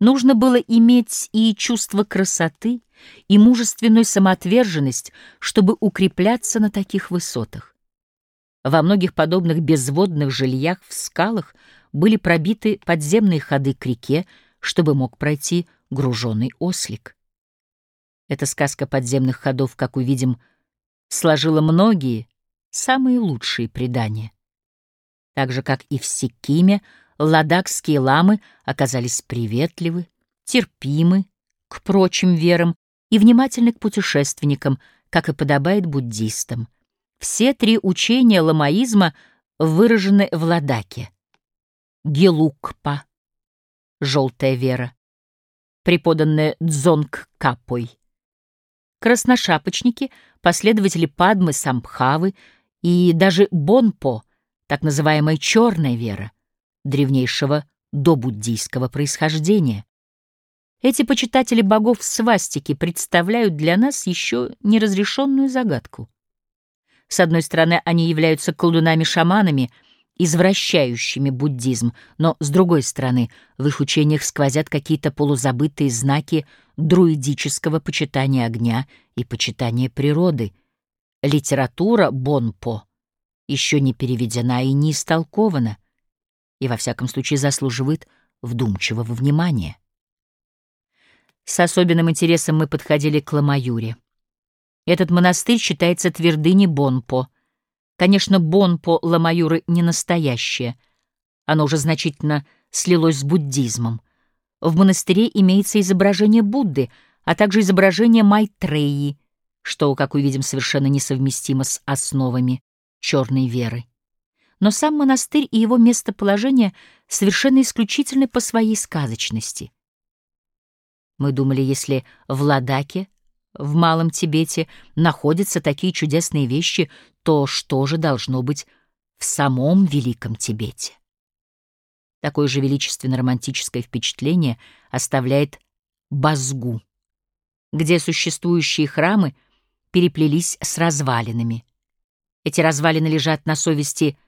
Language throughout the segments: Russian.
Нужно было иметь и чувство красоты, и мужественную самоотверженность, чтобы укрепляться на таких высотах. Во многих подобных безводных жильях в скалах были пробиты подземные ходы к реке, чтобы мог пройти груженный ослик. Эта сказка подземных ходов, как увидим, сложила многие, самые лучшие предания. Так же, как и в Сикиме, ладакские ламы оказались приветливы, терпимы к прочим верам и внимательны к путешественникам, как и подобает буддистам. Все три учения ламаизма выражены в ладаке. Гелукпа — желтая вера, преподанная Дзонг Капой. Красношапочники, последователи Падмы Самбхавы и даже Бонпо, так называемая черная вера, древнейшего добуддийского происхождения. Эти почитатели богов свастики представляют для нас еще неразрешенную загадку. С одной стороны, они являются колдунами-шаманами, извращающими буддизм, но, с другой стороны, в их учениях сквозят какие-то полузабытые знаки друидического почитания огня и почитания природы. Литература Бонпо еще не переведена и не истолкована и, во всяком случае, заслуживает вдумчивого внимания. С особенным интересом мы подходили к Ламаюре. Этот монастырь считается твердыней Бонпо. Конечно, Бонпо Ламаюры не настоящее. Оно уже значительно слилось с буддизмом. В монастыре имеется изображение Будды, а также изображение Майтреи, что, как увидим, совершенно несовместимо с основами черной веры но сам монастырь и его местоположение совершенно исключительны по своей сказочности. Мы думали, если в Ладаке, в Малом Тибете, находятся такие чудесные вещи, то что же должно быть в самом Великом Тибете? Такое же величественно-романтическое впечатление оставляет Базгу, где существующие храмы переплелись с развалинами. Эти развалины лежат на совести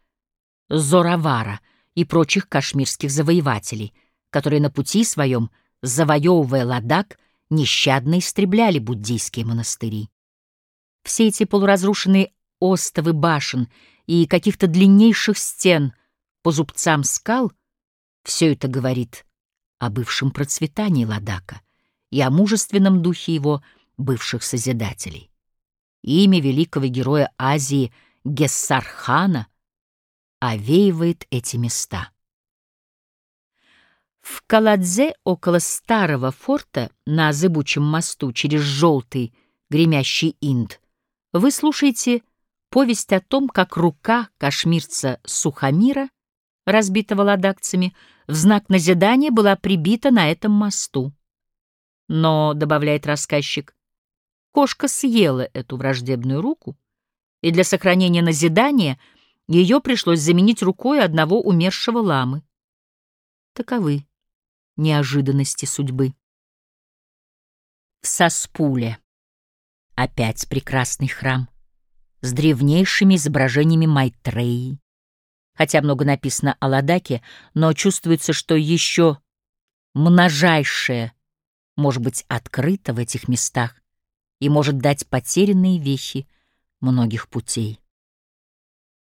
Зоравара и прочих кашмирских завоевателей, которые на пути своем, завоевывая Ладак, нещадно истребляли буддийские монастыри. Все эти полуразрушенные остовы башен и каких-то длиннейших стен по зубцам скал — все это говорит о бывшем процветании Ладака и о мужественном духе его бывших созидателей. Имя великого героя Азии Гессархана — овеивает эти места. В Каладзе около старого форта на зыбучем мосту через желтый гремящий Инд вы слушаете повесть о том, как рука кашмирца Сухамира, разбитого ладакцами, в знак назидания была прибита на этом мосту. Но, добавляет рассказчик, кошка съела эту враждебную руку, и для сохранения назидания — ее пришлось заменить рукой одного умершего ламы. Таковы неожиданности судьбы. В Саспуле опять прекрасный храм с древнейшими изображениями Майтреи. Хотя много написано о Ладаке, но чувствуется, что еще множайшее может быть открыто в этих местах и может дать потерянные вещи многих путей.